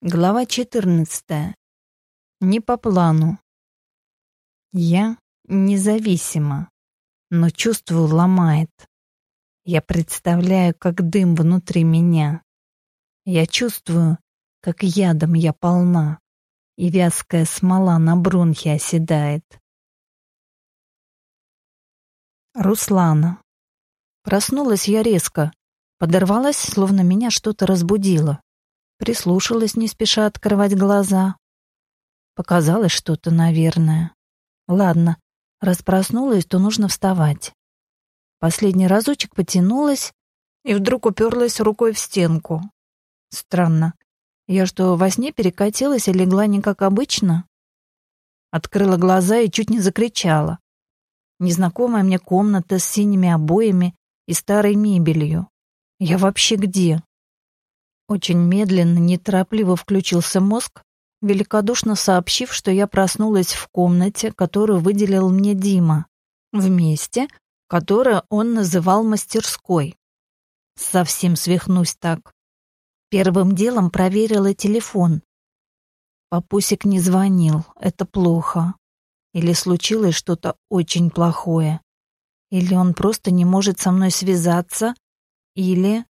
Глава 14. Не по плану. Я независима, но чувствую ломает. Я представляю, как дым внутри меня. Я чувствую, как ядом я полна, и вязкая смола на бронхе оседает. Руслана. Проснулась я резко, подорвалась, словно меня что-то разбудило. Прислушалась, не спеша открывать глаза. Показалось что-то, наверное. Ладно, раз проснулась, то нужно вставать. Последний разочек потянулась и вдруг уперлась рукой в стенку. Странно. Я что, во сне перекатилась и легла не как обычно? Открыла глаза и чуть не закричала. Незнакомая мне комната с синими обоями и старой мебелью. Я вообще где? Очень медленно, неторопливо включился мозг, великодушно сообщив, что я проснулась в комнате, которую выделил мне Дима, в месте, которое он называл мастерской. Совсем свихнусь так. Первым делом проверила телефон. Папусик не звонил, это плохо. Или случилось что-то очень плохое. Или он просто не может со мной связаться, или...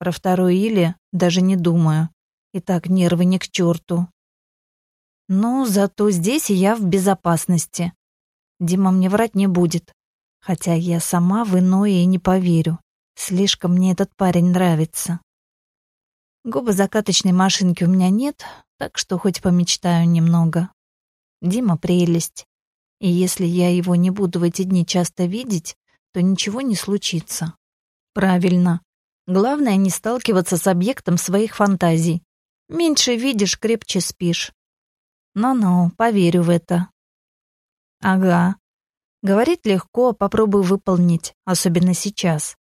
Про второе «или» даже не думаю. И так нервы не к черту. Ну, зато здесь я в безопасности. Дима мне врать не будет. Хотя я сама в иное и не поверю. Слишком мне этот парень нравится. Губозакаточной машинки у меня нет, так что хоть помечтаю немного. Дима прелесть. И если я его не буду в эти дни часто видеть, то ничего не случится. Правильно. Главное не сталкиваться с объектом своих фантазий. Меньше видишь, крепче спишь. Ну-ну, поверю в это. Ага. Говорить легко, попробую выполнить, особенно сейчас.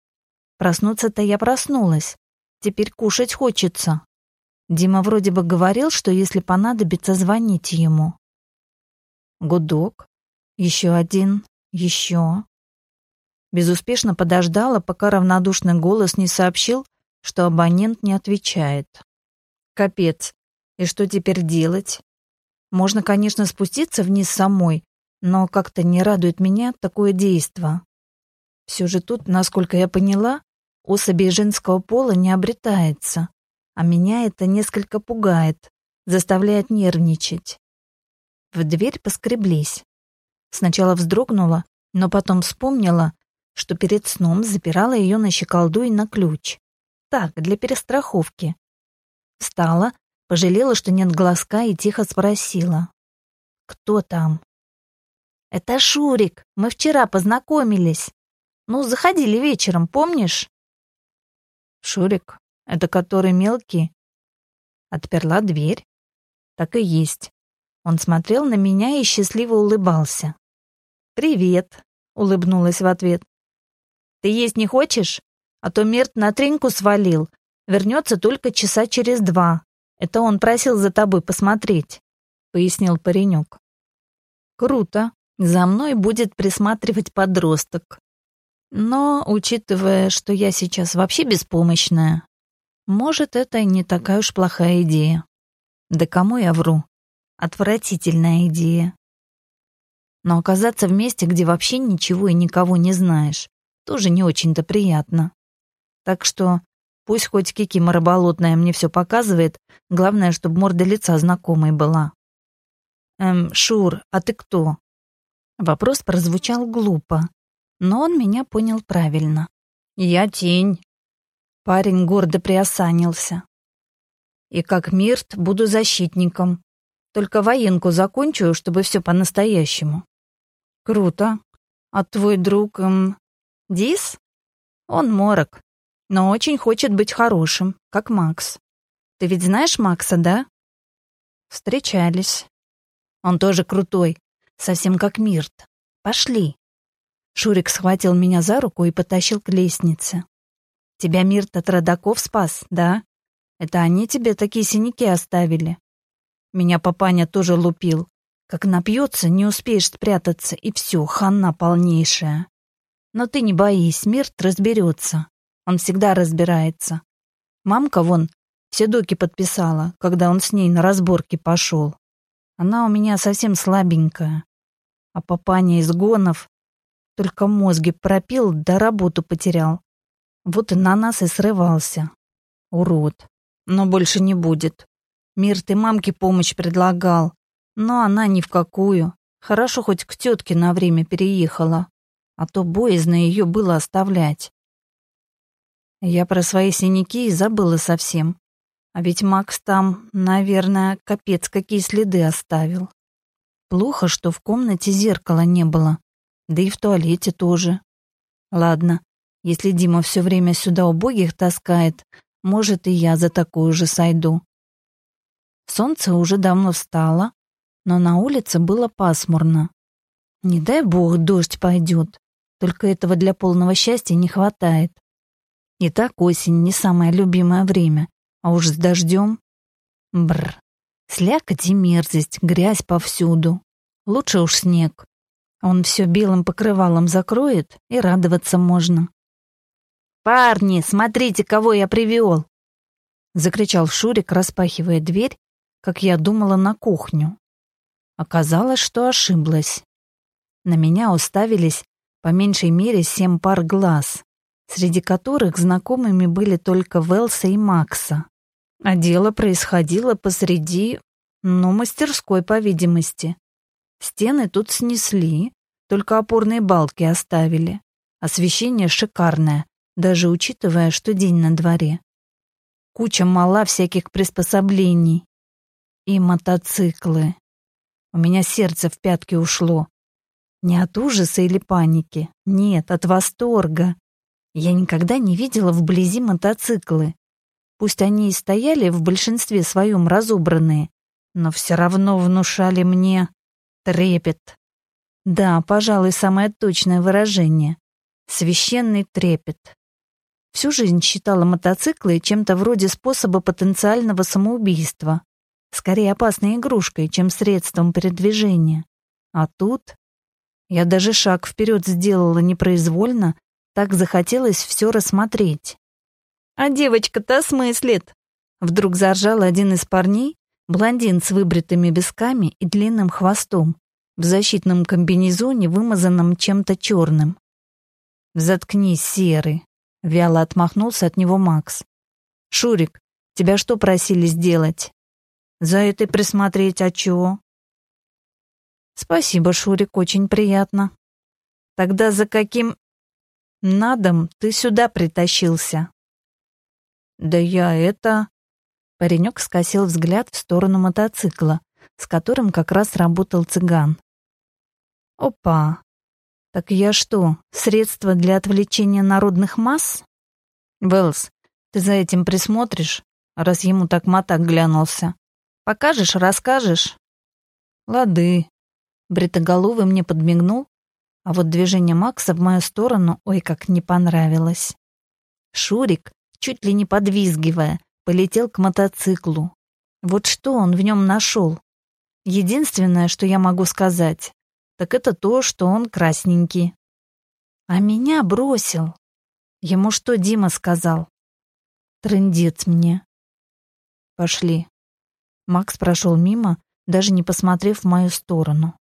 Проснуться-то я проснулась. Теперь кушать хочется. Дима вроде бы говорил, что если понадобится, звоните ему. Гудок. Еще один. Еще. Безуспешно подождала, пока равнодушный голос не сообщил, что абонент не отвечает. Капец. И что теперь делать? Можно, конечно, спуститься вниз самой, но как-то не радует меня такое действо. Все же тут, насколько я поняла, особей женского пола не обретается, а меня это несколько пугает, заставляет нервничать. В дверь поскреблись. Сначала вздрогнула, но потом вспомнила, что перед сном запирала ее на щеколду и на ключ. Так, для перестраховки. Встала, пожалела, что нет глазка, и тихо спросила. «Кто там?» «Это Шурик. Мы вчера познакомились. Ну, заходили вечером, помнишь?» «Шурик? Это который мелкий?» Отперла дверь. Так и есть. Он смотрел на меня и счастливо улыбался. «Привет», — улыбнулась в ответ. Ты есть не хочешь? А то Мирт на треньку свалил. Вернется только часа через два. Это он просил за тобой посмотреть», — пояснил паренек. «Круто. За мной будет присматривать подросток. Но, учитывая, что я сейчас вообще беспомощная, может, это не такая уж плохая идея. Да кому я вру? Отвратительная идея. Но оказаться в месте, где вообще ничего и никого не знаешь, тоже не очень-то приятно. Так что пусть хоть Кикимора болотная мне все показывает, главное, чтобы морда лица знакомой была. «Эм, Шур, а ты кто?» Вопрос прозвучал глупо, но он меня понял правильно. «Я тень». Парень гордо приосанился. «И как Мирт буду защитником. Только военку закончу, чтобы все по-настоящему». «Круто. А твой друг, эм, Дис? Он морок, но очень хочет быть хорошим, как Макс. Ты ведь знаешь Макса, да? Встречались. Он тоже крутой, совсем как Мирт. Пошли. Шурик схватил меня за руку и потащил к лестнице. Тебя Мирт от родаков спас, да? Это они тебе такие синяки оставили. Меня папаня тоже лупил. Как напьется, не успеешь спрятаться, и все, хана полнейшая. Но ты не боись, Мирт разберется. Он всегда разбирается. Мамка вон Все доки подписала, когда он с ней на разборки пошел. Она у меня совсем слабенькая. А папаня из гонов только мозги пропил, да работу потерял. Вот и на нас и срывался. Урод. Но больше не будет. Мир ты мамке помощь предлагал, но она ни в какую. Хорошо хоть к тетке на время переехала, а то боязно ее было оставлять. Я про свои синяки и забыла совсем. А ведь Макс там, наверное, капец какие следы оставил. Плохо, что в комнате зеркала не было, да и в туалете тоже. Ладно, если Дима все время сюда убогих таскает, может, и я за такую же сойду. Солнце уже давно встало, но на улице было пасмурно. Не дай бог дождь пойдет, только этого для полного счастья не хватает. И так осень не самое любимое время, а уж с дождем. Бр. Слякоть и мерзость, грязь повсюду. Лучше уж снег. Он все белым покрывалом закроет, и радоваться можно. «Парни, смотрите, кого я привел!» Закричал Шурик, распахивая дверь, как я думала, на кухню. Оказалось, что ошиблась. На меня уставились по меньшей мере семь пар глаз среди которых знакомыми были только Велса и Макса. А дело происходило посреди, ну, мастерской, по видимости. Стены тут снесли, только опорные балки оставили. Освещение шикарное, даже учитывая, что день на дворе. Куча мала всяких приспособлений. И мотоциклы. У меня сердце в пятки ушло. Не от ужаса или паники, нет, от восторга. Я никогда не видела вблизи мотоциклы. Пусть они и стояли в большинстве своем разобранные, но все равно внушали мне трепет. Да, пожалуй, самое точное выражение. Священный трепет. Всю жизнь считала мотоциклы чем-то вроде способа потенциального самоубийства. Скорее опасной игрушкой, чем средством передвижения. А тут... Я даже шаг вперед сделала непроизвольно, так захотелось все рассмотреть. «А девочка-то смыслит!» Вдруг заржал один из парней, блондин с выбритыми висками и длинным хвостом, в защитном комбинезоне, вымазанном чем-то черным. «Заткнись, серый!» — вяло отмахнулся от него Макс. «Шурик, тебя что просили сделать?» «За это присмотреть, а чего?» «Спасибо, Шурик, очень приятно. Тогда за каким на дом ты сюда притащился. Да я это... Паренек скосил взгляд в сторону мотоцикла, с которым как раз работал цыган. Опа. Так я что, средство для отвлечения народных масс? Велс, ты за этим присмотришь, раз ему так мотак глянулся. Покажешь, расскажешь? Лады. Бритоголовый мне подмигнул, а вот движение Макса в мою сторону ой как не понравилось. Шурик, чуть ли не подвизгивая, полетел к мотоциклу. Вот что он в нем нашел? Единственное, что я могу сказать, так это то, что он красненький. А меня бросил. Ему что Дима сказал? Трындец мне. Пошли. Макс прошел мимо, даже не посмотрев в мою сторону.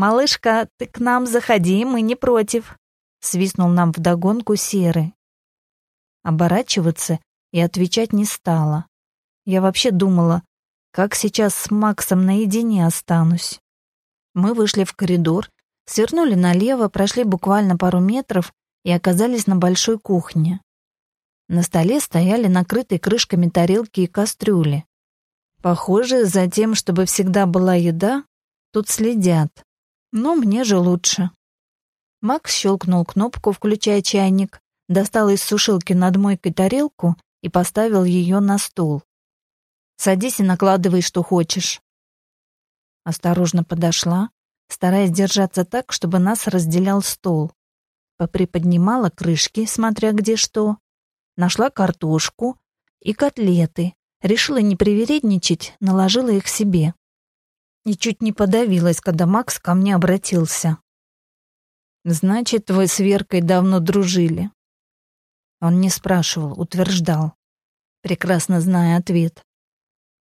«Малышка, ты к нам заходи, мы не против», — свистнул нам вдогонку Серый. Оборачиваться и отвечать не стала. Я вообще думала, как сейчас с Максом наедине останусь. Мы вышли в коридор, свернули налево, прошли буквально пару метров и оказались на большой кухне. На столе стояли накрытые крышками тарелки и кастрюли. Похоже, за тем, чтобы всегда была еда, тут следят. Но мне же лучше. Макс щелкнул кнопку, включая чайник, достал из сушилки над мойкой тарелку и поставил ее на стол. «Садись и накладывай, что хочешь». Осторожно подошла, стараясь держаться так, чтобы нас разделял стол. Поприподнимала крышки, смотря где что. Нашла картошку и котлеты. Решила не привередничать, наложила их себе и чуть не подавилась, когда Макс ко мне обратился. «Значит, вы с Веркой давно дружили?» Он не спрашивал, утверждал. прекрасно зная ответ.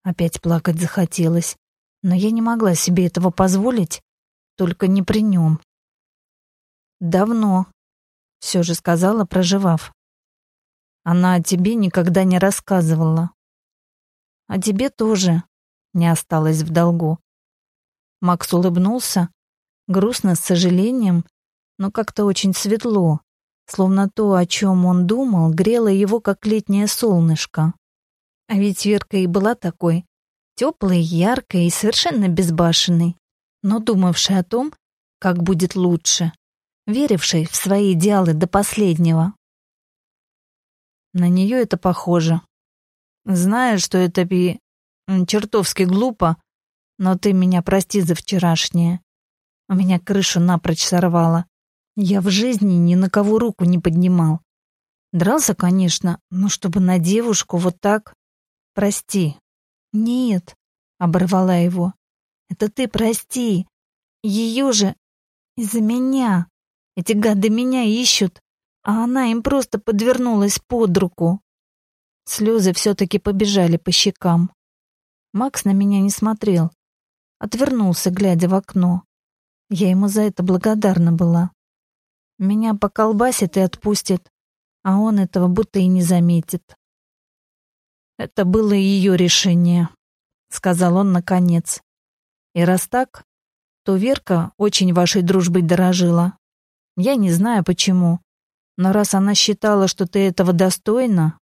Опять плакать захотелось, но я не могла себе этого позволить, только не при нем. «Давно», — все же сказала, проживав. «Она о тебе никогда не рассказывала». «О тебе тоже не осталось в долгу». Макс улыбнулся, грустно, с сожалением, но как-то очень светло, словно то, о чем он думал, грело его, как летнее солнышко. А ведь Верка и была такой, теплой, яркой и совершенно безбашенной, но думавшей о том, как будет лучше, верившей в свои идеалы до последнего. На нее это похоже. Знаю, что это би... чертовски глупо, но ты меня прости за вчерашнее. У меня крышу напрочь сорвало. Я в жизни ни на кого руку не поднимал. Дрался, конечно, но чтобы на девушку вот так... Прости. Нет, оборвала его. Это ты прости. Ее же из-за меня. Эти гады меня ищут, а она им просто подвернулась под руку. Слезы все-таки побежали по щекам. Макс на меня не смотрел. Отвернулся, глядя в окно. Я ему за это благодарна была. Меня поколбасит и отпустит, а он этого будто и не заметит. Это было ее решение, сказал он наконец. И раз так, то Верка очень вашей дружбой дорожила. Я не знаю почему, но раз она считала, что ты этого достойна,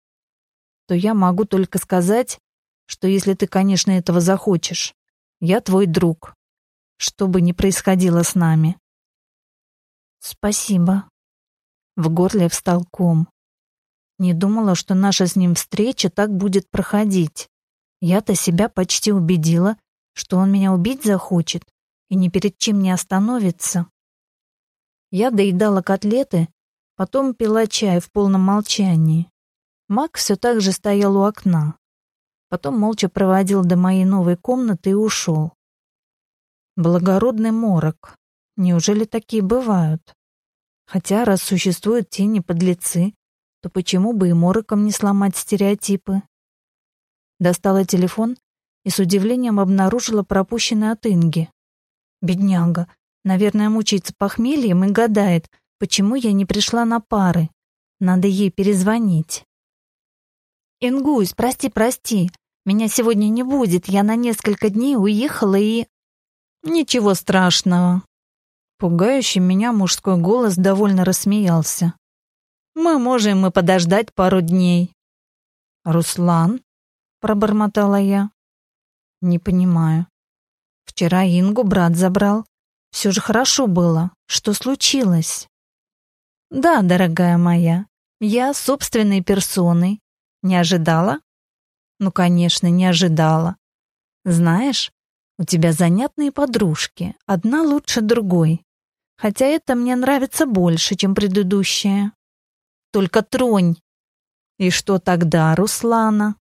то я могу только сказать, что если ты, конечно, этого захочешь, я твой друг, что бы ни происходило с нами. Спасибо. В горле встал ком. Не думала, что наша с ним встреча так будет проходить. Я-то себя почти убедила, что он меня убить захочет и ни перед чем не остановится. Я доедала котлеты, потом пила чай в полном молчании. Мак все так же стоял у окна. Потом молча проводил до моей новой комнаты и ушел. Благородный морок. Неужели такие бывают? Хотя, раз существуют тени-подлецы, то почему бы и мороком не сломать стереотипы? Достала телефон и с удивлением обнаружила пропущенный от Инги. Бедняга, наверное, мучается похмельем и гадает, почему я не пришла на пары. Надо ей перезвонить. «Ингусь, прости, прости. Меня сегодня не будет. Я на несколько дней уехала и...» «Ничего страшного», Пугающий меня мужской голос довольно рассмеялся. «Мы можем и подождать пару дней». «Руслан?» — пробормотала я. «Не понимаю. Вчера Ингу брат забрал. Все же хорошо было. Что случилось?» «Да, дорогая моя, я собственной персоной. Не ожидала?» «Ну, конечно, не ожидала. Знаешь, у тебя занятные подружки, одна лучше другой хотя это мне нравится больше, чем предыдущее. Только тронь. И что тогда, Руслана?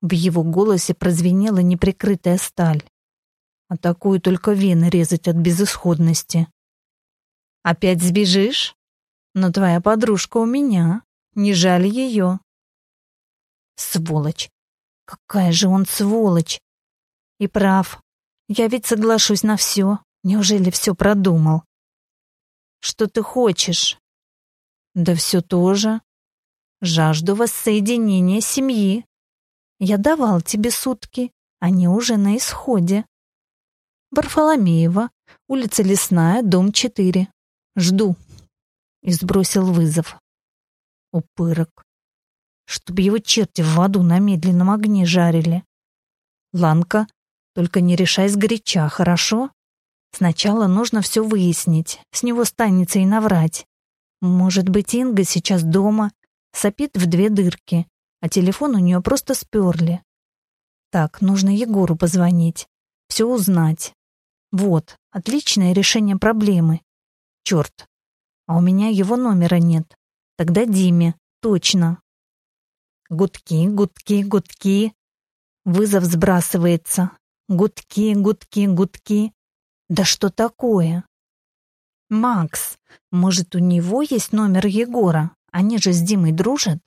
В его голосе прозвенела неприкрытая сталь. А такую только вены резать от безысходности. Опять сбежишь? Но твоя подружка у меня. Не жаль ее. Сволочь. Какая же он сволочь. И прав. Я ведь соглашусь на все. Неужели все продумал? Что ты хочешь? Да все то же. Жажду воссоединения семьи. Я давал тебе сутки, они уже на исходе. Варфоломеева, улица Лесная, дом 4. Жду. И сбросил вызов. Упырок. Чтоб его черти в аду на медленном огне жарили. Ланка, только не решай сгоряча, хорошо? Сначала нужно все выяснить, с него станется и наврать. Может быть, Инга сейчас дома, сопит в две дырки, а телефон у нее просто сперли. Так, нужно Егору позвонить, все узнать. Вот, отличное решение проблемы. Черт, а у меня его номера нет. Тогда Диме, точно. Гудки, гудки, гудки. Вызов сбрасывается. Гудки, гудки, гудки. Да что такое? Макс, может, у него есть номер Егора? Они же с Димой дружат?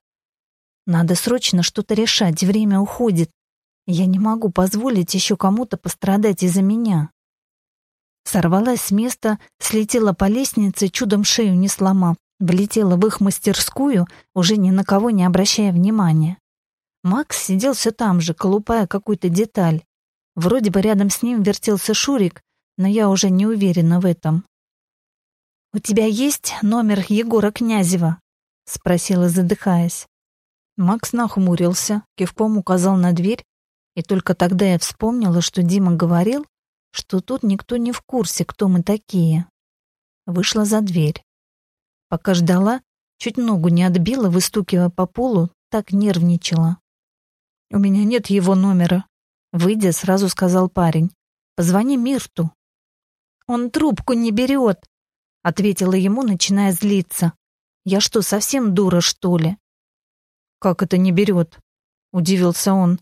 Надо срочно что-то решать, время уходит. Я не могу позволить еще кому-то пострадать из-за меня. Сорвалась с места, слетела по лестнице, чудом шею не сломав, влетела в их мастерскую, уже ни на кого не обращая внимания. Макс сидел все там же, колупая какую-то деталь. Вроде бы рядом с ним вертелся Шурик, но я уже не уверена в этом. «У тебя есть номер Егора Князева?» — спросила, задыхаясь. Макс нахмурился, кивком указал на дверь, и только тогда я вспомнила, что Дима говорил, что тут никто не в курсе, кто мы такие. Вышла за дверь. Пока ждала, чуть ногу не отбила, выстукивая по полу, так нервничала. «У меня нет его номера», — выйдя, сразу сказал парень. «Позвони Мирту». «Он трубку не берет», — ответила ему, начиная злиться. «Я что, совсем дура, что ли?» «Как это не берет?» — удивился он.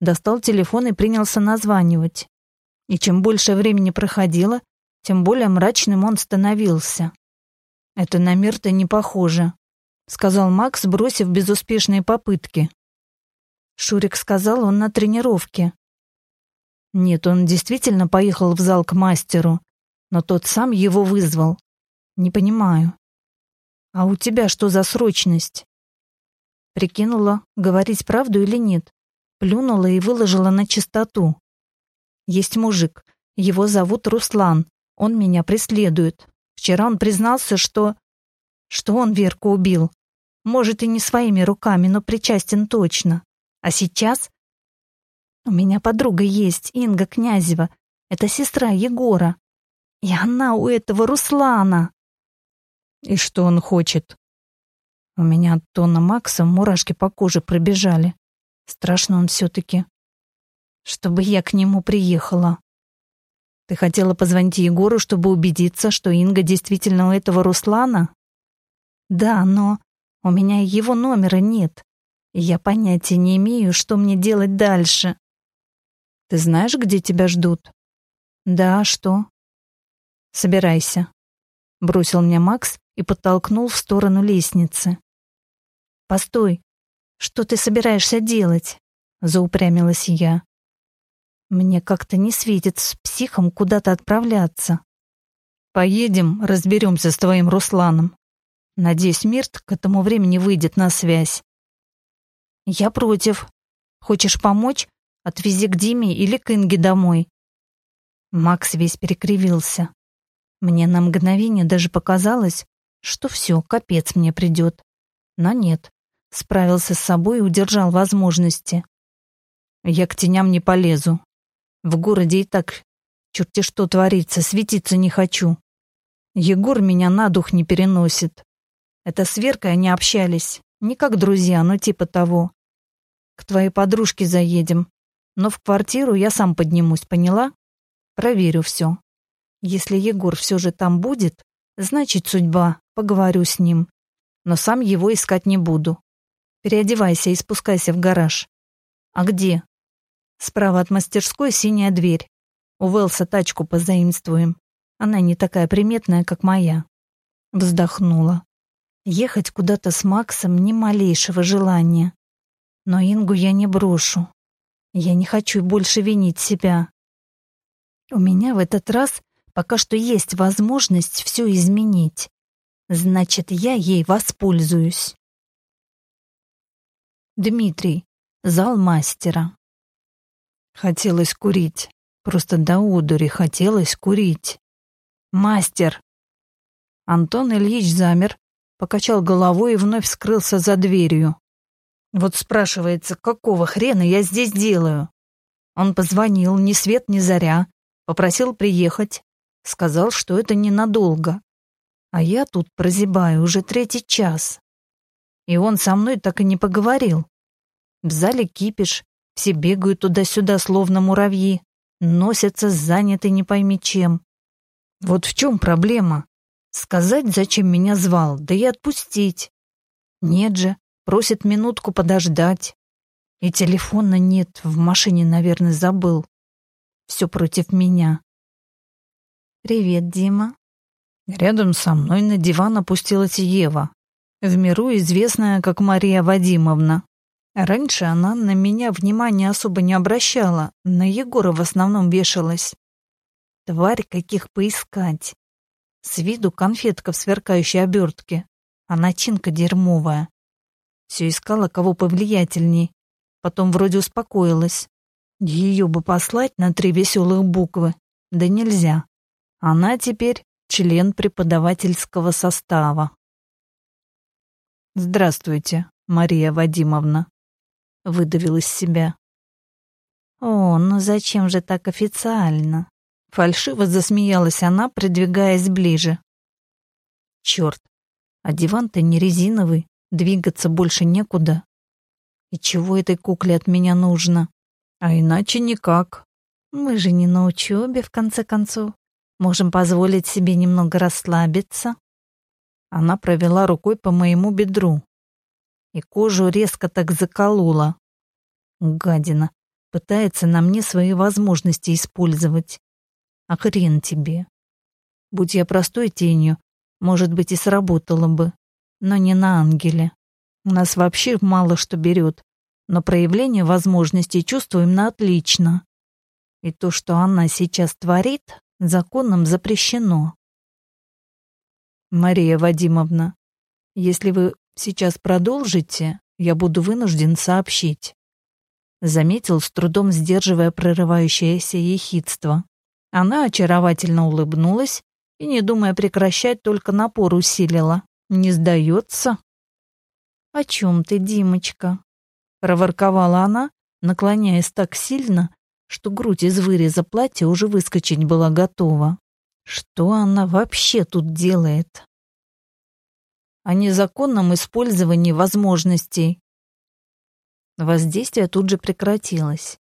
Достал телефон и принялся названивать. И чем больше времени проходило, тем более мрачным он становился. «Это на Мирта не похоже», — сказал Макс, бросив безуспешные попытки. Шурик сказал, он на тренировке. Нет, он действительно поехал в зал к мастеру, но тот сам его вызвал. Не понимаю. А у тебя что за срочность? Прикинула, говорить правду или нет. Плюнула и выложила на чистоту. Есть мужик. Его зовут Руслан. Он меня преследует. Вчера он признался, что... Что он Верку убил. Может, и не своими руками, но причастен точно. А сейчас... У меня подруга есть, Инга Князева. Это сестра Егора. И она у этого Руслана. И что он хочет? У меня от тона Макса мурашки по коже пробежали. Страшно он все-таки. Чтобы я к нему приехала. Ты хотела позвонить Егору, чтобы убедиться, что Инга действительно у этого Руслана? Да, но у меня его номера нет. Я понятия не имею, что мне делать дальше. Ты знаешь, где тебя ждут? Да, что? Собирайся. Бросил мне Макс и подтолкнул в сторону лестницы. Постой. Что ты собираешься делать? Заупрямилась я. Мне как-то не светит с психом куда-то отправляться. Поедем, разберемся с твоим Русланом. Надеюсь, Мирт к этому времени выйдет на связь. «Я против. Хочешь помочь? Отвези к Диме или к Инге домой». Макс весь перекривился. Мне на мгновение даже показалось, что все, капец мне придет. Но нет, справился с собой и удержал возможности. Я к теням не полезу. В городе и так черти что творится, светиться не хочу. Егор меня на дух не переносит. Это с Веркой они общались, не как друзья, но типа того. К твоей подружке заедем. Но в квартиру я сам поднимусь, поняла? Проверю все. Если Егор все же там будет, значит судьба, поговорю с ним. Но сам его искать не буду. Переодевайся и спускайся в гараж. А где? Справа от мастерской синяя дверь. У Велса тачку позаимствуем. Она не такая приметная, как моя. Вздохнула. Ехать куда-то с Максом ни малейшего желания. Но Ингу я не брошу. Я не хочу больше винить себя. У меня в этот раз пока что есть возможность все изменить. Значит, я ей воспользуюсь. Дмитрий, зал мастера. Хотелось курить. Просто до удури хотелось курить. Мастер. Антон Ильич замер, покачал головой и вновь скрылся за дверью. Вот спрашивается, какого хрена я здесь делаю? Он позвонил ни свет ни заря, попросил приехать, сказал, что это ненадолго. А я тут прозябаю уже третий час. И он со мной так и не поговорил. В зале кипиш, все бегают туда-сюда, словно муравьи, носятся заняты не пойми чем. Вот в чем проблема? Сказать, зачем меня звал, да и отпустить. Нет же, Просит минутку подождать. И телефона нет, в машине, наверное, забыл. Все против меня. «Привет, Дима». Рядом со мной на диван опустилась Ева, в миру известная как Мария Вадимовна. Раньше она на меня внимания особо не обращала, на Егора в основном вешалась. Тварь каких поискать. С виду конфетка в сверкающей обертке, а начинка дерьмовая. Все искала кого повлиятельней, потом вроде успокоилась. Ее бы послать на три веселых буквы, да нельзя. Она теперь член преподавательского состава. «Здравствуйте, Мария Вадимовна», — выдавил из себя. «О, ну зачем же так официально?» Фальшиво засмеялась она, придвигаясь ближе. «Черт, а диван-то не резиновый, двигаться больше некуда. И чего этой кукле от меня нужно? А иначе никак. Мы же не на учебе, в конце концов. Можем позволить себе немного расслабиться. Она провела рукой по моему бедру. И кожу резко так заколола. Гадина. Пытается на мне свои возможности использовать. А хрен тебе. Будь я простой тенью, может быть, и сработало бы. Но не на ангеле. У нас вообще мало что берет, но проявление возможностей чувствуем на отлично. И то, что она сейчас творит, законом запрещено. Мария Вадимовна, если вы сейчас продолжите, я буду вынужден сообщить. Заметил, с трудом сдерживая прорывающееся ехидство. Она очаровательно улыбнулась и, не думая прекращать, только напор усилила. Не сдается. «О чем ты, Димочка?» — проворковала она, наклоняясь так сильно, что грудь из выреза платья уже выскочить была готова. Что она вообще тут делает? О незаконном использовании возможностей. Воздействие тут же прекратилось.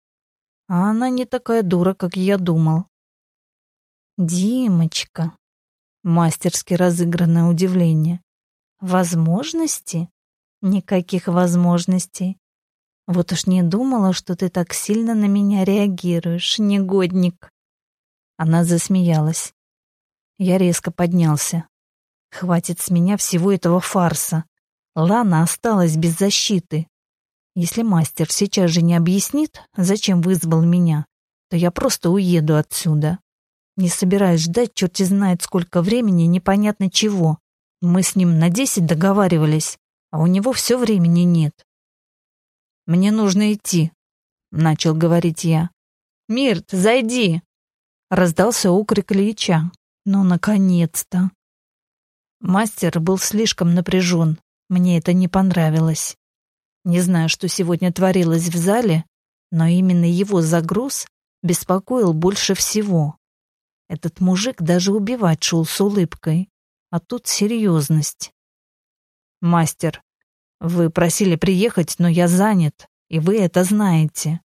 А она не такая дура, как я думал. «Димочка», — мастерски разыгранное удивление, — «возможности? Никаких возможностей. Вот уж не думала, что ты так сильно на меня реагируешь, негодник». Она засмеялась. Я резко поднялся. Хватит с меня всего этого фарса. Лана осталась без защиты. Если мастер сейчас же не объяснит, зачем вызвал меня, то я просто уеду отсюда. Не собираюсь ждать черти знает сколько времени непонятно чего. Мы с ним на десять договаривались, а у него все времени нет. «Мне нужно идти», — начал говорить я. «Мирт, зайди!» Раздался укрик Ильича. «Ну, наконец-то!» Мастер был слишком напряжен. Мне это не понравилось. Не знаю, что сегодня творилось в зале, но именно его загруз беспокоил больше всего. Этот мужик даже убивать шел с улыбкой, а тут серьезность. «Мастер, вы просили приехать, но я занят, и вы это знаете.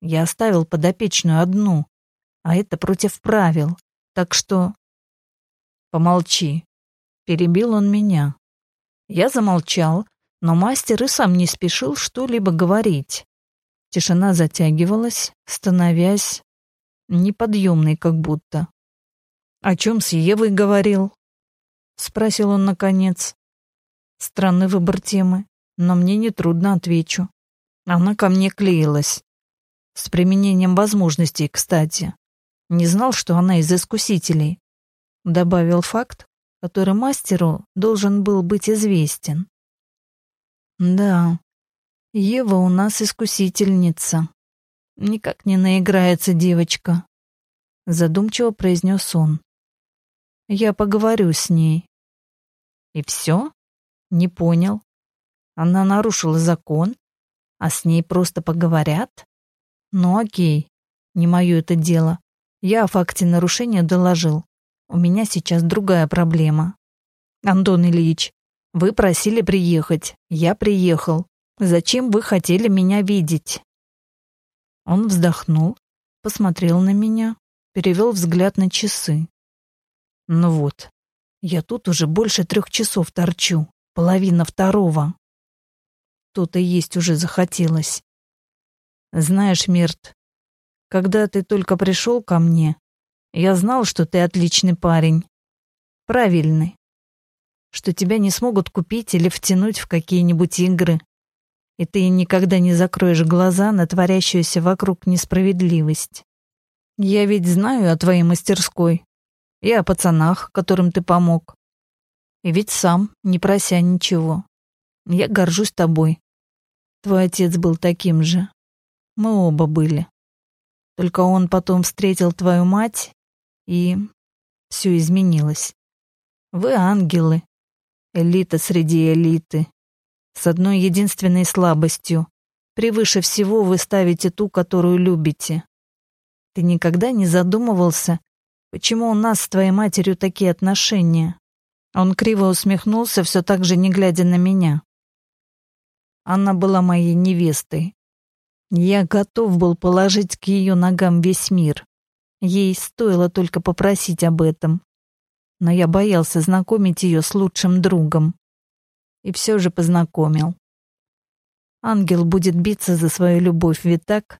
Я оставил подопечную одну, а это против правил, так что...» «Помолчи», — перебил он меня. Я замолчал, но мастер и сам не спешил что-либо говорить. Тишина затягивалась, становясь неподъемной как будто. «О чем с Евой говорил?» — спросил он наконец. Странный выбор темы, но мне нетрудно отвечу. Она ко мне клеилась. С применением возможностей, кстати. Не знал, что она из искусителей. Добавил факт, который мастеру должен был быть известен. Да, Ева у нас искусительница. Никак не наиграется девочка. Задумчиво произнес он. Я поговорю с ней. И все? Не понял. Она нарушила закон, а с ней просто поговорят? Ну окей, не мое это дело. Я о факте нарушения доложил. У меня сейчас другая проблема. Антон Ильич, вы просили приехать. Я приехал. Зачем вы хотели меня видеть? Он вздохнул, посмотрел на меня, перевел взгляд на часы. Ну вот, я тут уже больше трех часов торчу, половина второго. То-то есть уже захотелось. Знаешь, Мирт, когда ты только пришел ко мне, я знал, что ты отличный парень. Правильный. Что тебя не смогут купить или втянуть в какие-нибудь игры. и ты никогда не закроешь глаза на творящуюся вокруг несправедливость. Я ведь знаю о твоей мастерской и о пацанах, которым ты помог. И ведь сам, не прося ничего. Я горжусь тобой. Твой отец был таким же. Мы оба были. Только он потом встретил твою мать, и все изменилось. Вы ангелы, элита среди элиты, с одной единственной слабостью. Превыше всего вы ставите ту, которую любите. Ты никогда не задумывался, почему у нас с твоей матерью такие отношения? Он криво усмехнулся, все так же не глядя на меня. Она была моей невестой. Я готов был положить к ее ногам весь мир. Ей стоило только попросить об этом. Но я боялся знакомить ее с лучшим другом. И все же познакомил. Ангел будет биться за свою любовь, ведь так?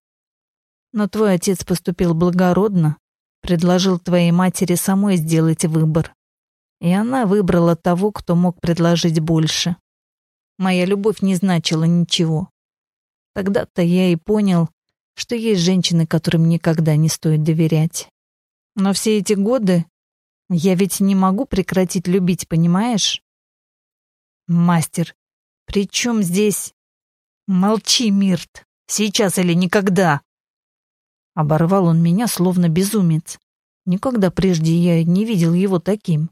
Но твой отец поступил благородно, предложил твоей матери самой сделать выбор. И она выбрала того, кто мог предложить больше. Моя любовь не значила ничего. Тогда-то я и понял, что есть женщины, которым никогда не стоит доверять. Но все эти годы я ведь не могу прекратить любить, понимаешь? Мастер, при чем здесь... Молчи, Мирт, сейчас или никогда. Оборвал он меня, словно безумец. Никогда прежде я не видел его таким.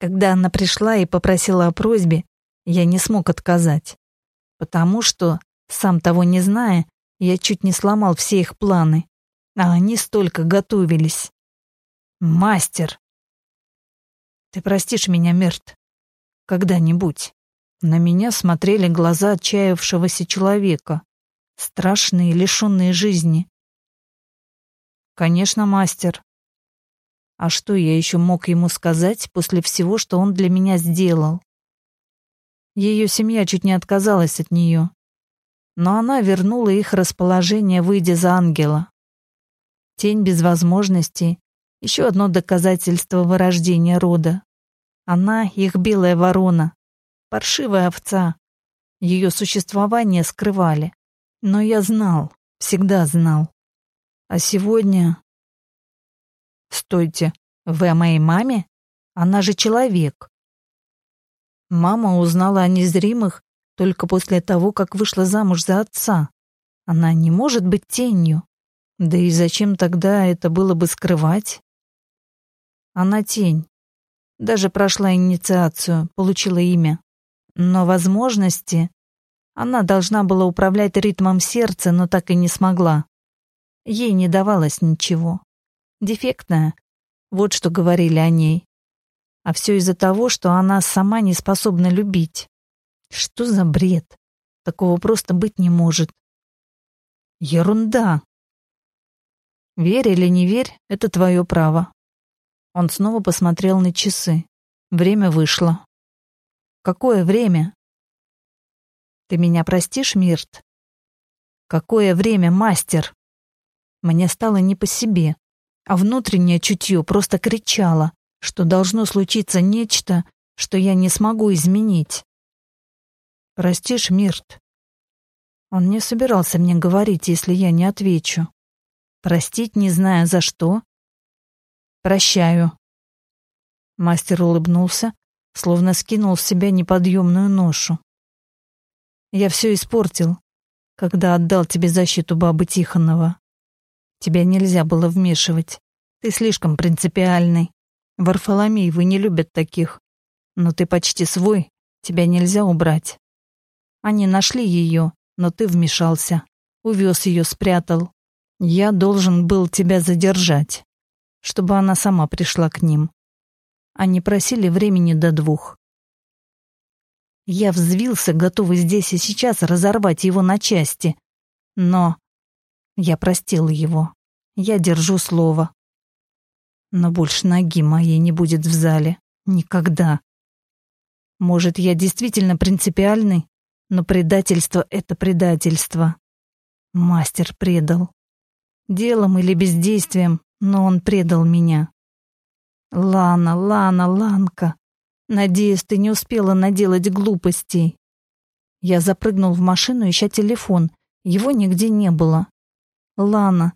Когда она пришла и попросила о просьбе, я не смог отказать. Потому что сам того не зная, я чуть не сломал все их планы, а они столько готовились. Мастер! Ты простишь меня, Мерт? Когда-нибудь. На меня смотрели глаза отчаявшегося человека, страшные, лишенные жизни. Конечно, мастер. А что я еще мог ему сказать после всего, что он для меня сделал? Ее семья чуть не отказалась от нее но она вернула их расположение, выйдя за ангела. Тень без возможностей — еще одно доказательство вырождения рода. Она — их белая ворона, паршивая овца. Ее существование скрывали. Но я знал, всегда знал. А сегодня... Стойте, вы о моей маме? Она же человек. Мама узнала о незримых только после того, как вышла замуж за отца. Она не может быть тенью. Да и зачем тогда это было бы скрывать? Она тень. Даже прошла инициацию, получила имя. Но возможности... Она должна была управлять ритмом сердца, но так и не смогла. Ей не давалось ничего. Дефектная. Вот что говорили о ней. А все из-за того, что она сама не способна любить. Что за бред? Такого просто быть не может. Ерунда. Верь или не верь, это твое право. Он снова посмотрел на часы. Время вышло. Какое время? Ты меня простишь, Мирт? Какое время, мастер? Мне стало не по себе, а внутреннее чутье просто кричало, что должно случиться нечто, что я не смогу изменить. Простишь, Мирт? Он не собирался мне говорить, если я не отвечу. Простить, не зная за что? Прощаю. Мастер улыбнулся, словно скинул с себя неподъемную ношу. Я все испортил, когда отдал тебе защиту бабы Тихонова. Тебя нельзя было вмешивать. Ты слишком принципиальный. Варфоломей вы не любят таких. Но ты почти свой, тебя нельзя убрать. Они нашли ее, но ты вмешался. Увез ее, спрятал. Я должен был тебя задержать, чтобы она сама пришла к ним. Они просили времени до двух. Я взвился, готовый здесь и сейчас разорвать его на части. Но я простил его. Я держу слово. Но больше ноги моей не будет в зале. Никогда. Может, я действительно принципиальный? Но предательство — это предательство. Мастер предал. Делом или бездействием, но он предал меня. Лана, Лана, Ланка. Надеюсь, ты не успела наделать глупостей. Я запрыгнул в машину, ища телефон. Его нигде не было. Лана,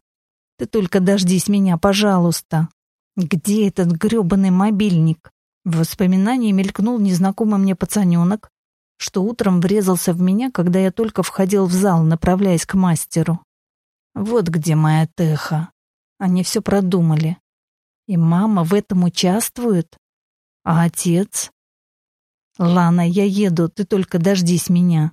ты только дождись меня, пожалуйста. Где этот грёбаный мобильник? В воспоминании мелькнул незнакомый мне пацанёнок, что утром врезался в меня, когда я только входил в зал, направляясь к мастеру. Вот где моя Теха. Они все продумали. И мама в этом участвует? А отец? Лана, я еду, ты только дождись меня.